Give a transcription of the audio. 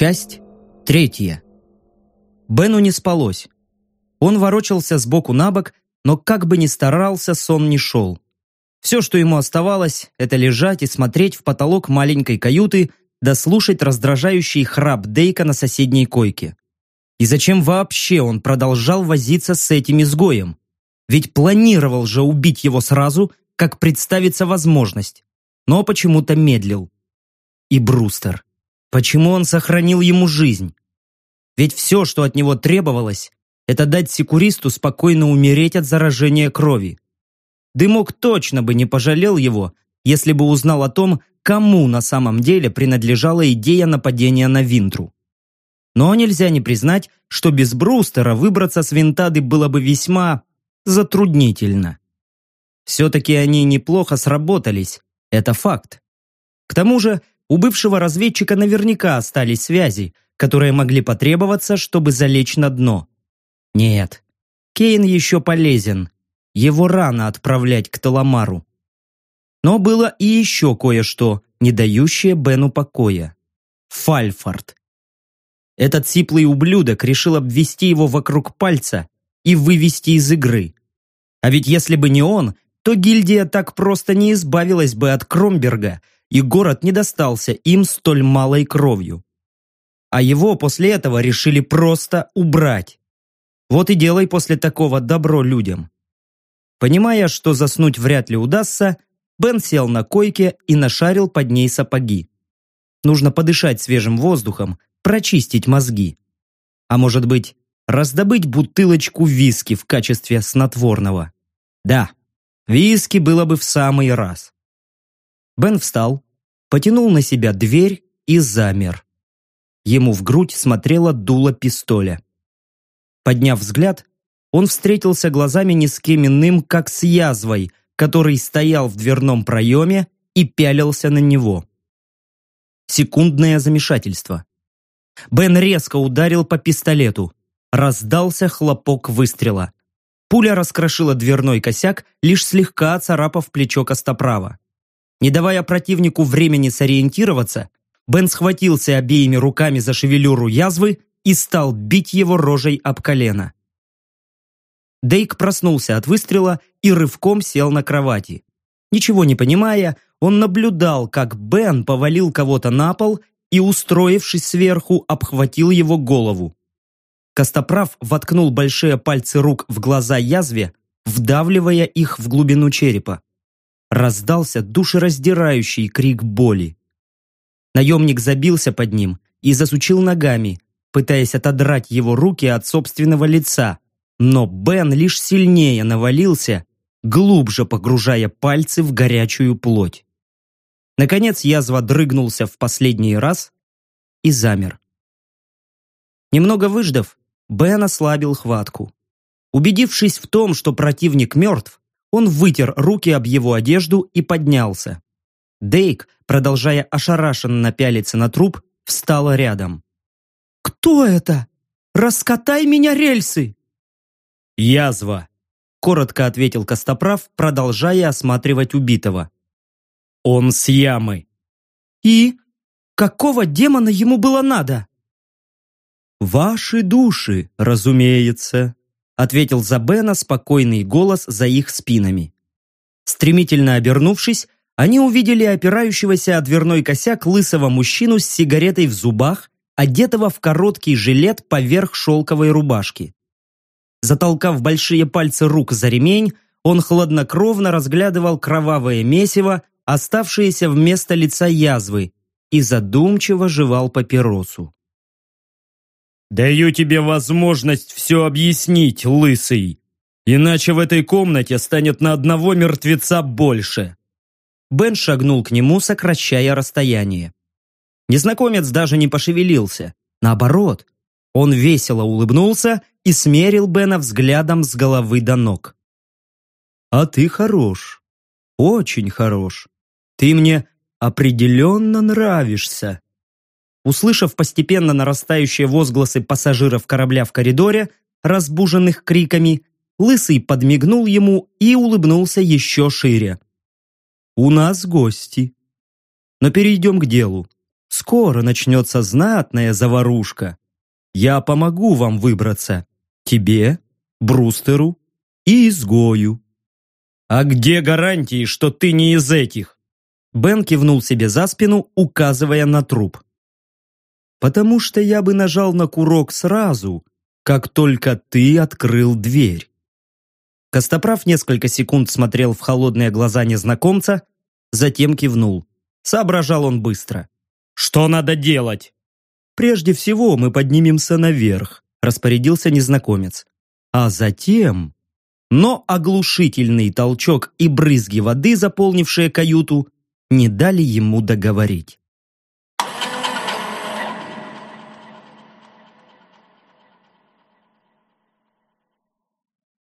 Часть третья. Бену не спалось. Он ворочался сбоку на бок, но как бы ни старался, сон не шел. Все, что ему оставалось, это лежать и смотреть в потолок маленькой каюты, да слушать раздражающий храп Дейка на соседней койке. И зачем вообще он продолжал возиться с этим изгоем? Ведь планировал же убить его сразу, как представится возможность. Но почему-то медлил. И Брустер. Почему он сохранил ему жизнь? Ведь все, что от него требовалось, это дать секуристу спокойно умереть от заражения крови. Дымок точно бы не пожалел его, если бы узнал о том, кому на самом деле принадлежала идея нападения на Винтру. Но нельзя не признать, что без Брустера выбраться с Винтады было бы весьма затруднительно. Все-таки они неплохо сработались, это факт. К тому же у бывшего разведчика наверняка остались связи, которые могли потребоваться, чтобы залечь на дно. Нет, Кейн еще полезен. Его рано отправлять к Таламару. Но было и еще кое-что, не дающее Бену покоя. Фальфорд. Этот сиплый ублюдок решил обвести его вокруг пальца и вывести из игры. А ведь если бы не он, то гильдия так просто не избавилась бы от Кромберга, и город не достался им столь малой кровью. А его после этого решили просто убрать. Вот и делай после такого добро людям. Понимая, что заснуть вряд ли удастся, Бен сел на койке и нашарил под ней сапоги. Нужно подышать свежим воздухом, прочистить мозги. А может быть, раздобыть бутылочку виски в качестве снотворного. Да, виски было бы в самый раз. Бен встал, потянул на себя дверь и замер. Ему в грудь смотрело дуло пистоля. Подняв взгляд, он встретился глазами не с кем иным, как с язвой, который стоял в дверном проеме и пялился на него. Секундное замешательство. Бен резко ударил по пистолету. Раздался хлопок выстрела. Пуля раскрошила дверной косяк, лишь слегка царапав плечо Костоправа. Не давая противнику времени сориентироваться, Бен схватился обеими руками за шевелюру язвы и стал бить его рожей об колено. Дейк проснулся от выстрела и рывком сел на кровати. Ничего не понимая, он наблюдал, как Бен повалил кого-то на пол и, устроившись сверху, обхватил его голову. Костоправ воткнул большие пальцы рук в глаза язве, вдавливая их в глубину черепа. Раздался душераздирающий крик боли. Наемник забился под ним и засучил ногами, пытаясь отодрать его руки от собственного лица, но Бен лишь сильнее навалился, глубже погружая пальцы в горячую плоть. Наконец язва дрыгнулся в последний раз и замер. Немного выждав, Бен ослабил хватку. Убедившись в том, что противник мертв, он вытер руки об его одежду и поднялся. Дейк, продолжая ошарашенно пялиться на труп, встала рядом. «Кто это? Раскатай меня рельсы!» «Язва», — коротко ответил Костоправ, продолжая осматривать убитого. «Он с ямы». «И? Какого демона ему было надо?» «Ваши души, разумеется», — ответил за Бена спокойный голос за их спинами. Стремительно обернувшись, они увидели опирающегося о дверной косяк лысого мужчину с сигаретой в зубах, одетого в короткий жилет поверх шелковой рубашки. Затолкав большие пальцы рук за ремень, он хладнокровно разглядывал кровавое месиво, оставшееся вместо лица язвы, и задумчиво жевал папиросу. «Даю тебе возможность все объяснить, лысый, иначе в этой комнате станет на одного мертвеца больше». Бен шагнул к нему, сокращая расстояние. Незнакомец даже не пошевелился. Наоборот, он весело улыбнулся и смерил Бена взглядом с головы до ног. «А ты хорош. Очень хорош. Ты мне определенно нравишься». Услышав постепенно нарастающие возгласы пассажиров корабля в коридоре, разбуженных криками, Лысый подмигнул ему и улыбнулся еще шире. «У нас гости. Но перейдем к делу. Скоро начнется знатная заварушка. Я помогу вам выбраться. Тебе, Брустеру и изгою». «А где гарантии, что ты не из этих?» Бен кивнул себе за спину, указывая на труп. «Потому что я бы нажал на курок сразу, как только ты открыл дверь». Костоправ несколько секунд смотрел в холодные глаза незнакомца, затем кивнул. Соображал он быстро. «Что надо делать?» «Прежде всего мы поднимемся наверх», распорядился незнакомец. «А затем...» Но оглушительный толчок и брызги воды, заполнившие каюту, не дали ему договорить.